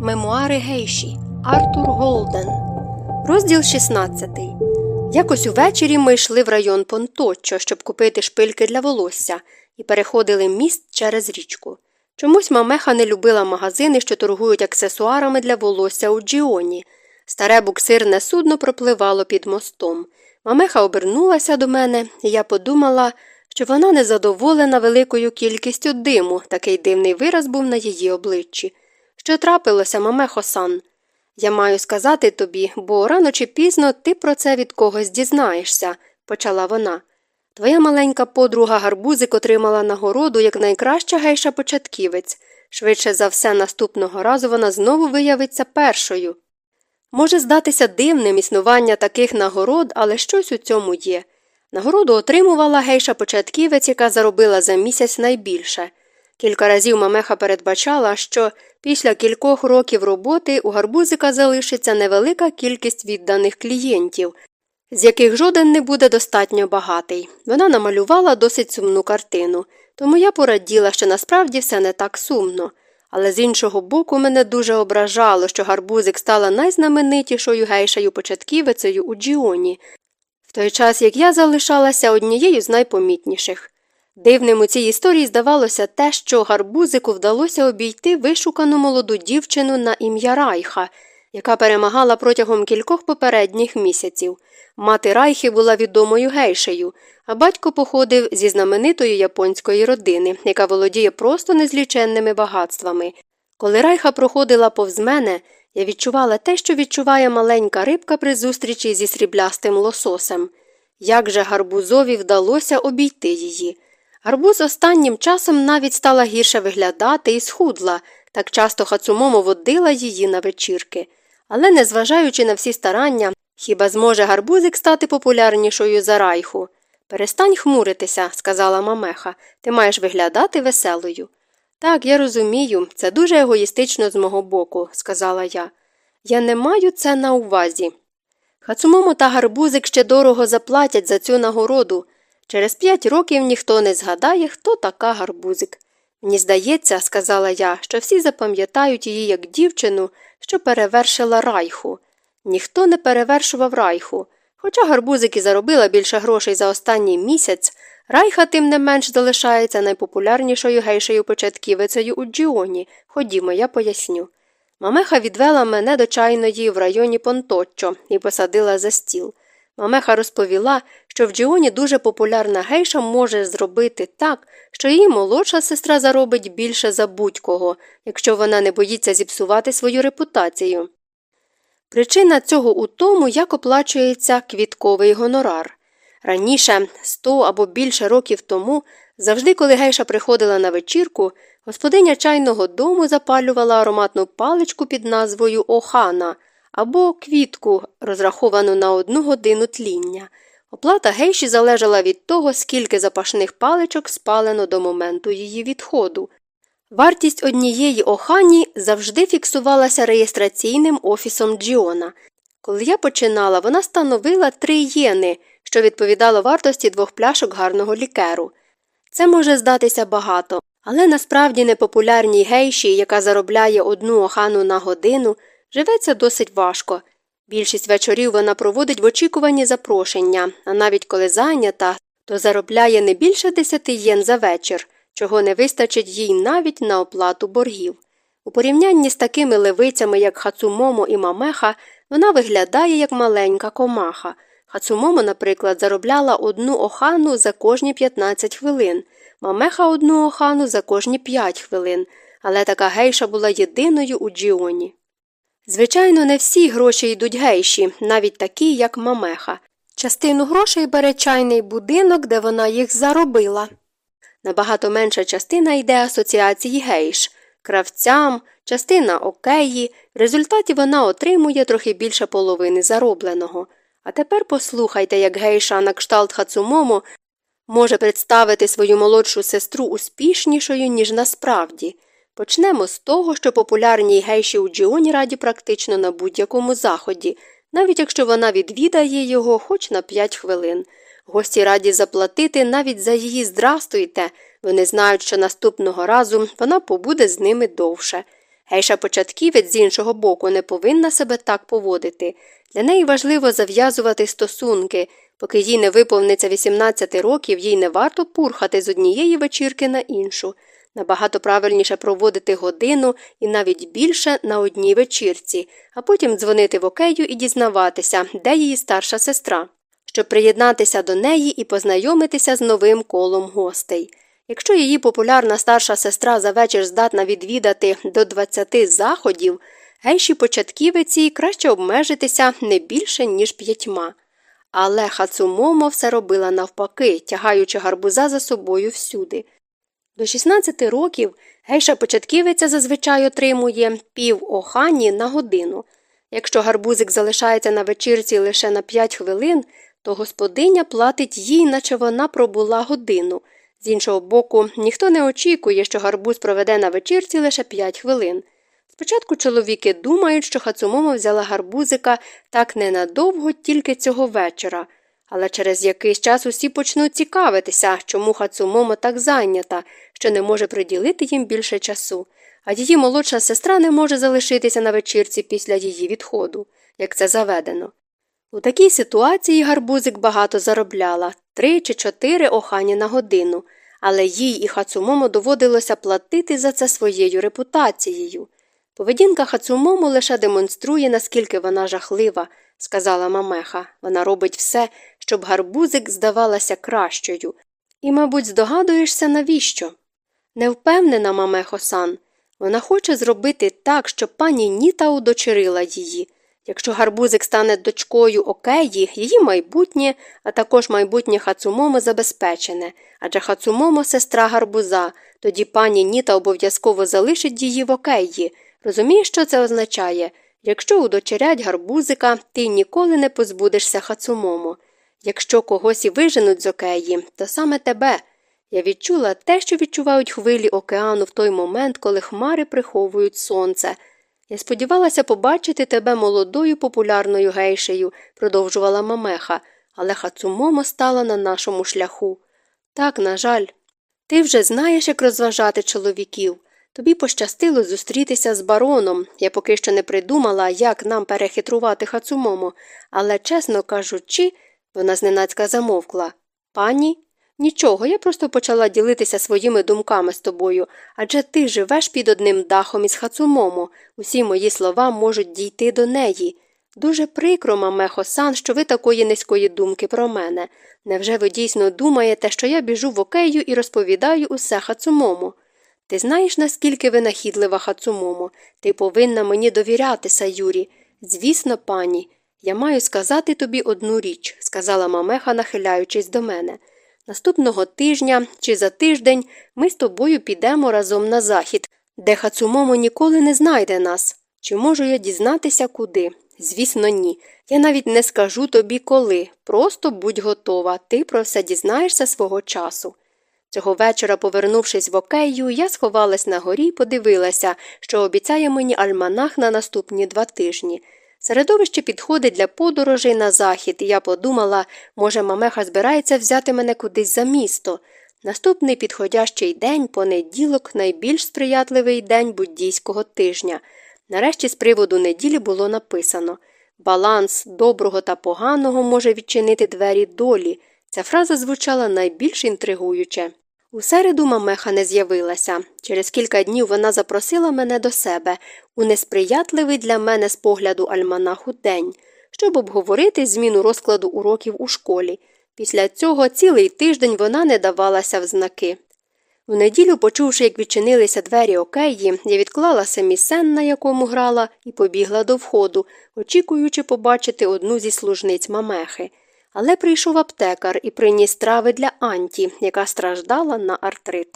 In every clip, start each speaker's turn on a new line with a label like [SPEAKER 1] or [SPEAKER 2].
[SPEAKER 1] Мемуари Гейші Артур Голден. Розділ 16. Якось увечері ми йшли в район Понточчо, щоб купити шпильки для волосся, і переходили міст через річку. Чомусь мамеха не любила магазини, що торгують аксесуарами для волосся у Джіоні. Старе буксирне судно пропливало під мостом. Мамеха обернулася до мене, і я подумала, що вона незадоволена великою кількістю диму, такий дивний вираз був на її обличчі. Що трапилося, мамехо сан? Я маю сказати тобі, бо рано чи пізно ти про це від когось дізнаєшся, почала вона. Твоя маленька подруга гарбузик отримала нагороду як найкраща гейша початківець. Швидше за все, наступного разу вона знову виявиться першою. Може здатися дивним існування таких нагород, але щось у цьому є. Нагороду отримувала гейша початківець, яка заробила за місяць найбільше. Кілька разів мамеха передбачала, що після кількох років роботи у гарбузика залишиться невелика кількість відданих клієнтів, з яких жоден не буде достатньо багатий. Вона намалювала досить сумну картину, тому я пораділа, що насправді все не так сумно. Але з іншого боку, мене дуже ображало, що гарбузик стала найзнаменитішою гейшею початківицею у Джіоні, в той час як я залишалася однією з найпомітніших. Дивним у цій історії здавалося те, що гарбузику вдалося обійти вишукану молоду дівчину на ім'я Райха, яка перемагала протягом кількох попередніх місяців. Мати Райхи була відомою гейшею, а батько походив зі знаменитої японської родини, яка володіє просто незліченними багатствами. Коли Райха проходила повз мене, я відчувала те, що відчуває маленька рибка при зустрічі зі сріблястим лососем. Як же гарбузові вдалося обійти її? Гарбуз останнім часом навіть стала гірше виглядати і схудла, так часто хацумомо водила її на вечірки. Але, незважаючи на всі старання, хіба зможе гарбузик стати популярнішою за райху? Перестань хмуритися, сказала мамеха, ти маєш виглядати веселою. Так, я розумію, це дуже егоїстично з мого боку, сказала я. Я не маю це на увазі. Хацумомо та гарбузик ще дорого заплатять за цю нагороду. Через п'ять років ніхто не згадає, хто така гарбузик. Мені здається, сказала я, що всі запам'ятають її як дівчину, що перевершила райху. Ніхто не перевершував райху. Хоча гарбузик і заробила більше грошей за останній місяць, райха тим не менш залишається найпопулярнішою гейшею початківицею у Джіоні. Ходімо, я поясню. Мамеха відвела мене до чайної в районі Понточчо і посадила за стіл. Мамеха розповіла, що в Джіоні дуже популярна гейша може зробити так, що її молодша сестра заробить більше за будь-кого, якщо вона не боїться зіпсувати свою репутацію. Причина цього у тому, як оплачується квітковий гонорар. Раніше, сто або більше років тому, завжди, коли гейша приходила на вечірку, господиня чайного дому запалювала ароматну паличку під назвою Охана або квітку, розраховану на одну годину тління. Оплата гейші залежала від того, скільки запашних паличок спалено до моменту її відходу. Вартість однієї охані завжди фіксувалася реєстраційним офісом Джіона. Коли я починала, вона становила три єни, що відповідало вартості двох пляшок гарного лікеру. Це може здатися багато, але насправді непопулярній гейші, яка заробляє одну охану на годину, живеться досить важко. Більшість вечорів вона проводить в очікуванні запрошення, а навіть коли зайнята, то заробляє не більше десяти єн за вечір, чого не вистачить їй навіть на оплату боргів. У порівнянні з такими левицями, як Хацумомо і Мамеха, вона виглядає як маленька комаха. Хацумомо, наприклад, заробляла одну охану за кожні 15 хвилин, мамеха одну охану за кожні 5 хвилин, але така гейша була єдиною у Джіоні. Звичайно, не всі гроші йдуть гейші, навіть такі, як мамеха. Частину грошей бере чайний будинок, де вона їх заробила. Набагато менша частина йде асоціації гейш, кравцям, частина океї, в результаті вона отримує трохи більше половини заробленого. А тепер послухайте, як гейша на кшталт Хацумомо може представити свою молодшу сестру успішнішою, ніж насправді. Почнемо з того, що популярній гейші у Джіоні раді практично на будь-якому заході, навіть якщо вона відвідає його хоч на 5 хвилин. Гості раді заплатити навіть за її здрастуйте, вони знають, що наступного разу вона побуде з ними довше. Гейша початківець з іншого боку не повинна себе так поводити. Для неї важливо зав'язувати стосунки. Поки їй не виповниться 18 років, їй не варто пурхати з однієї вечірки на іншу. Набагато правильніше проводити годину і навіть більше на одній вечірці, а потім дзвонити в окею і дізнаватися, де її старша сестра, щоб приєднатися до неї і познайомитися з новим колом гостей. Якщо її популярна старша сестра за вечір здатна відвідати до 20 заходів, гейші початківиці краще обмежитися не більше, ніж п'ятьма. Але Хацумомо все робила навпаки, тягаючи гарбуза за собою всюди. До 16 років гейша початківиця зазвичай отримує пів охані на годину. Якщо гарбузик залишається на вечірці лише на 5 хвилин, то господиня платить їй, наче вона пробула годину. З іншого боку, ніхто не очікує, що гарбуз проведе на вечірці лише 5 хвилин. Спочатку чоловіки думають, що Хацумомо взяла гарбузика так ненадовго тільки цього вечора, але через якийсь час усі почнуть цікавитися, чому Хацумомо так зайнята, що не може приділити їм більше часу, а її молодша сестра не може залишитися на вечірці після її відходу, як це заведено. У такій ситуації гарбузик багато заробляла три чи чотири охані на годину, але їй і Хацумомо доводилося платити за це своєю репутацією. Поведінка Хацумому лише демонструє, наскільки вона жахлива, сказала Мамеха. Вона робить все, щоб гарбузик здавалася кращою. І, мабуть, здогадуєшся, навіщо? Не впевнена, Мамехо сан. Вона хоче зробити так, щоб пані Ніта удочерила її. Якщо гарбузик стане дочкою Океї, її майбутнє, а також майбутнє Хацумомо забезпечене, адже Хацумомо сестра гарбуза, тоді пані Ніта обов'язково залишить її в Океї. Розумієш, що це означає? Якщо удочерять гарбузика, ти ніколи не позбудешся Хацумомо. Якщо когось і виженуть з океї, то саме тебе. Я відчула те, що відчувають хвилі океану в той момент, коли хмари приховують сонце. Я сподівалася побачити тебе молодою популярною гейшею, продовжувала Мамеха, але Хацумомо стала на нашому шляху. Так, на жаль, ти вже знаєш, як розважати чоловіків. Тобі пощастило зустрітися з бароном. Я поки що не придумала, як нам перехитрувати Хацумомо, але, чесно кажучи, вона зненацька замовкла. Пані? Нічого, я просто почала ділитися своїми думками з тобою, адже ти живеш під одним дахом із Хацумомо, усі мої слова можуть дійти до неї. Дуже прикро, мамехо сан, що ви такої низької думки про мене. Невже ви дійсно думаєте, що я біжу в окею і розповідаю усе Хацумомо? Ти знаєш, наскільки винахідлива Хацумомо? Ти повинна мені довіряти, Саюрі. Звісно, пані, я маю сказати тобі одну річ, сказала мамеха, нахиляючись до мене. Наступного тижня чи за тиждень ми з тобою підемо разом на захід, де Хацумомо ніколи не знайде нас. Чи можу я дізнатися куди? Звісно, ні. Я навіть не скажу тобі коли. Просто будь готова, ти про все дізнаєшся свого часу. Цього вечора, повернувшись в окею, я сховалась на горі і подивилася, що обіцяє мені альманах на наступні два тижні. Середовище підходить для подорожей на захід, і я подумала, може, мамеха збирається взяти мене кудись за місто. Наступний підходящий день, понеділок, найбільш сприятливий день буддійського тижня. Нарешті з приводу неділі було написано Баланс доброго та поганого може відчинити двері долі. Ця фраза звучала найбільш інтригуюче. У середу мамеха не з'явилася. Через кілька днів вона запросила мене до себе у несприятливий для мене з погляду альманаху день, щоб обговорити зміну розкладу уроків у школі. Після цього цілий тиждень вона не давалася в знаки. У неділю, почувши, як відчинилися двері океї, я відклала семісен, на якому грала, і побігла до входу, очікуючи побачити одну зі служниць мамехи. Але прийшов аптекар і приніс трави для Анті, яка страждала на артрит.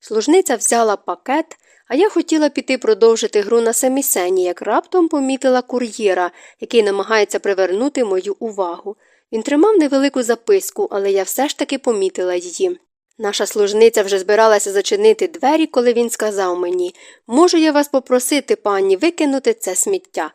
[SPEAKER 1] Служниця взяла пакет, а я хотіла піти продовжити гру на семісені, як раптом помітила кур'єра, який намагається привернути мою увагу. Він тримав невелику записку, але я все ж таки помітила її. Наша служниця вже збиралася зачинити двері, коли він сказав мені Можу я вас попросити, пані, викинути це сміття.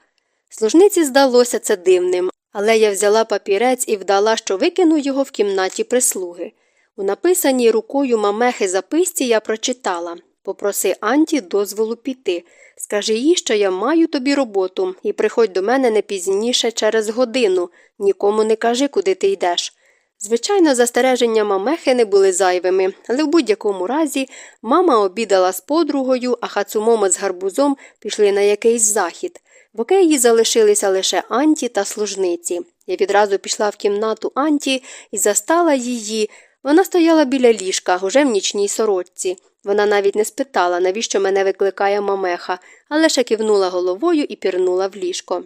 [SPEAKER 1] Служниці здалося це дивним, але я взяла папірець і вдала, що викину його в кімнаті прислуги. У написаній рукою мамехи записці я прочитала Попроси Анті дозволу піти. Скажи їй, що я маю тобі роботу, і приходь до мене не пізніше через годину. Нікому не кажи, куди ти йдеш. Звичайно, застереження мамехи не були зайвими, але в будь-якому разі мама обідала з подругою, а хацумомо з гарбузом пішли на якийсь захід. В океї залишилися лише Анті та служниці. Я відразу пішла в кімнату Анті і застала її. Вона стояла біля ліжка, уже в нічній сорочці. Вона навіть не спитала, навіщо мене викликає мамеха, але ще кивнула головою і пірнула в ліжко.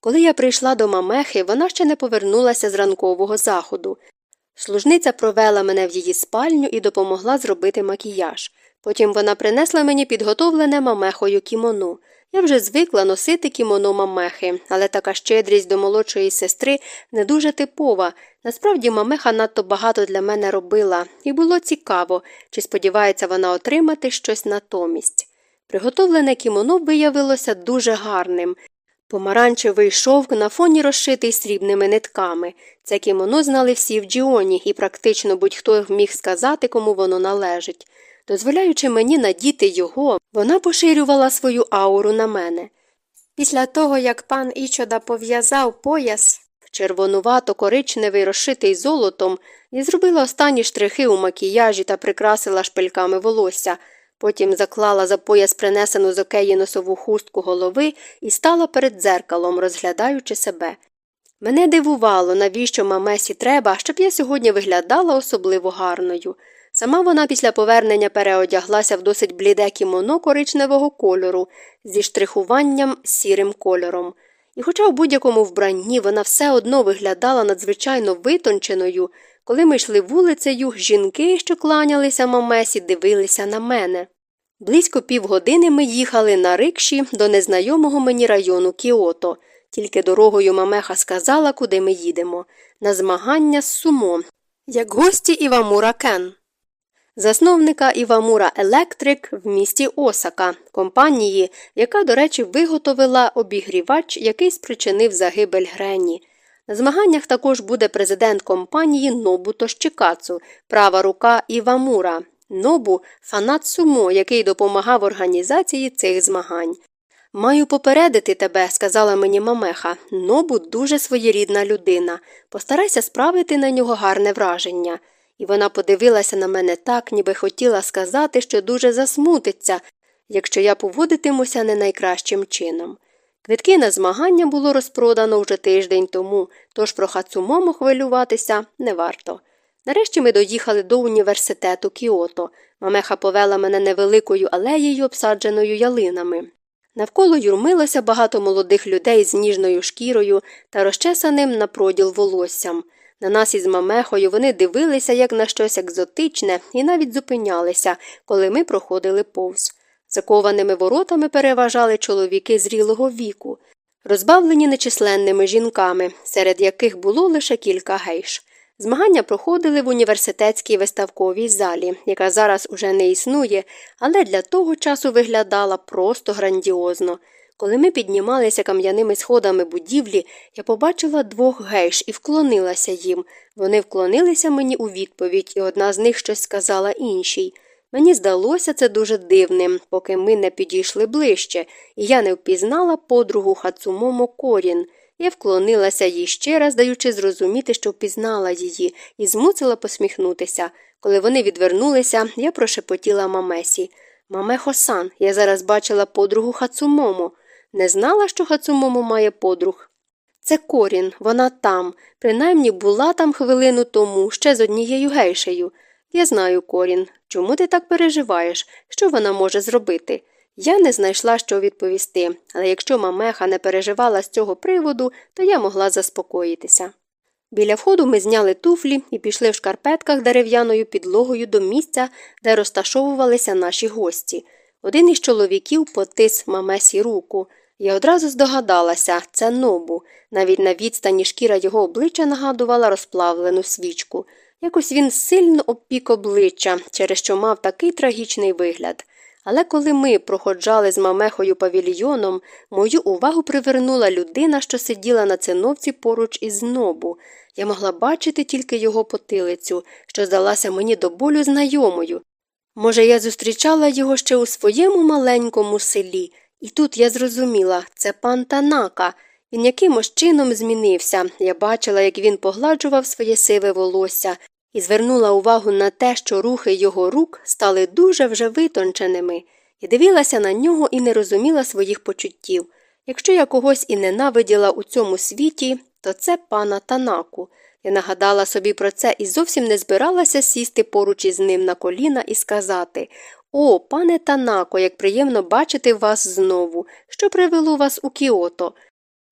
[SPEAKER 1] Коли я прийшла до мамехи, вона ще не повернулася з ранкового заходу. Служниця провела мене в її спальню і допомогла зробити макіяж. Потім вона принесла мені підготовлене мамехою кімоно. Я вже звикла носити кімоно мамехи, але така щедрість до молодшої сестри не дуже типова. Насправді мамеха надто багато для мене робила, і було цікаво, чи сподівається вона отримати щось натомість. Приготовлене кімоно виявилося дуже гарним. Помаранчевий шовк на фоні розшитий срібними нитками. Це кімоно знали всі в Джіоні, і практично будь-хто міг сказати, кому воно належить. Дозволяючи мені надіти його, вона поширювала свою ауру на мене. Після того, як пан Ічода пов'язав пояс червонувато коричневий розшитий золотом, і зробила останні штрихи у макіяжі та прикрасила шпильками волосся. Потім заклала за пояс принесену з океї носову хустку голови і стала перед дзеркалом, розглядаючи себе. Мене дивувало, навіщо мамесі треба, щоб я сьогодні виглядала особливо гарною. Сама вона після повернення переодяглася в досить бліде кімоно коричневого кольору зі штрихуванням сірим кольором. І, хоча в будь-якому вбранні вона все одно виглядала надзвичайно витонченою, коли ми йшли вулицею, жінки, що кланялися мамесі, дивилися на мене. Близько півгодини ми їхали на рикші до незнайомого мені району Кіото. Тільки дорогою мамеха сказала, куди ми їдемо на змагання з сумо, як гості Івамура Кен засновника Івамура Електрик в місті Осака, компанії, яка, до речі, виготовила обігрівач, який спричинив загибель Грені. На змаганнях також буде президент компанії Нобу Тощикацу, права рука Івамура, Нобу фанат Сумо, який допомагав організації цих змагань. Маю попередити тебе, сказала мені мамеха. Нобу дуже своєрідна людина. Постарайся справити на нього гарне враження і вона подивилася на мене так, ніби хотіла сказати, що дуже засмутиться, якщо я поводитимуся не найкращим чином. Квитки на змагання було розпродано вже тиждень тому, тож про хацумому хвилюватися не варто. Нарешті ми доїхали до університету Кіото. Мамеха повела мене невеликою алеєю, обсадженою ялинами. Навколо юрмилося багато молодих людей з ніжною шкірою та розчесаним на проділ волоссям. На нас із мамехою вони дивилися як на щось екзотичне і навіть зупинялися, коли ми проходили повз. Закованими воротами переважали чоловіки зрілого віку, розбавлені нечисленними жінками, серед яких було лише кілька гейш. Змагання проходили в університетській виставковій залі, яка зараз уже не існує, але для того часу виглядала просто грандіозно. Коли ми піднімалися кам'яними сходами будівлі, я побачила двох гейш і вклонилася їм. Вони вклонилися мені у відповідь, і одна з них щось сказала іншій. Мені здалося це дуже дивним, поки ми не підійшли ближче, і я не впізнала подругу Хацумомо Корін. Я вклонилася їй ще раз, даючи зрозуміти, що впізнала її, і змусила посміхнутися. Коли вони відвернулися, я прошепотіла мамесі. Маме Хосан, я зараз бачила подругу Хацумомо. Не знала, що Хацумому має подруг. Це корін, вона там, принаймні була там хвилину тому, ще з однією гейшею. Я знаю, корін. Чому ти так переживаєш? Що вона може зробити? Я не знайшла, що відповісти, але якщо мамеха не переживала з цього приводу, то я могла заспокоїтися. Біля входу ми зняли туфлі і пішли в шкарпетках дерев'яною підлогою до місця, де розташовувалися наші гості. Один із чоловіків потис мамесі руку. Я одразу здогадалася, це нобу. Навіть на відстані шкіра його обличчя нагадувала розплавлену свічку. Якось він сильно обпік обличчя, через що мав такий трагічний вигляд. Але коли ми проходжали з мамехою павільйоном, мою увагу привернула людина, що сиділа на циновці поруч із нобу. Я могла бачити тільки його потилицю, що здалася мені до болю знайомою. Може, я зустрічала його ще у своєму маленькому селі, і тут я зрозуміла це пан Танака. Він якимось чином змінився. Я бачила, як він погладжував своє сиве волосся, і звернула увагу на те, що рухи його рук стали дуже вже витонченими, і дивилася на нього і не розуміла своїх почуттів. Якщо я когось і ненавиділа у цьому світі, то це пана Танаку. Я нагадала собі про це і зовсім не збиралася сісти поруч із ним на коліна і сказати О, пане Танако, як приємно бачити вас знову, що привело вас у Кіото.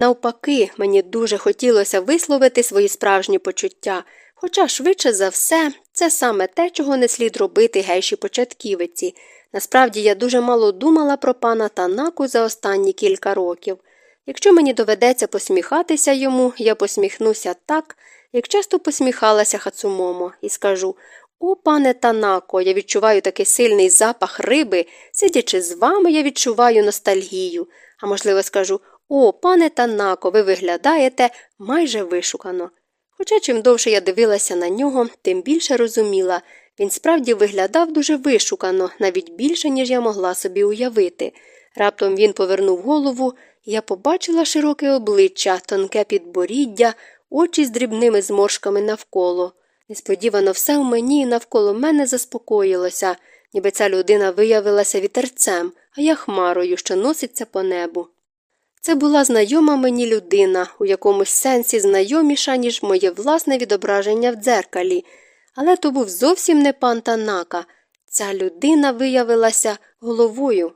[SPEAKER 1] Навпаки, мені дуже хотілося висловити свої справжні почуття, хоча швидше за все це саме те, чого не слід робити гейші початківиці. Насправді я дуже мало думала про пана Танаку за останні кілька років. Якщо мені доведеться посміхатися йому, я посміхнуся так, як часто посміхалася Хацумомо, і скажу О, пане Танако, я відчуваю такий сильний запах риби, сидячи з вами, я відчуваю ностальгію. А можливо, скажу О, пане Танако, ви виглядаєте майже вишукано. Хоча чим довше я дивилася на нього, тим більше розуміла він справді виглядав дуже вишукано, навіть більше, ніж я могла собі уявити. Раптом він повернув голову, і я побачила широке обличчя, тонке підборіддя, очі з дрібними зморшками навколо. Несподівано все в мені і навколо мене заспокоїлося, ніби ця людина виявилася вітерцем, а я хмарою, що носиться по небу. Це була знайома мені людина, у якомусь сенсі знайоміша, ніж моє власне відображення в дзеркалі, але то був зовсім не пан Танака. Ця людина виявилася головою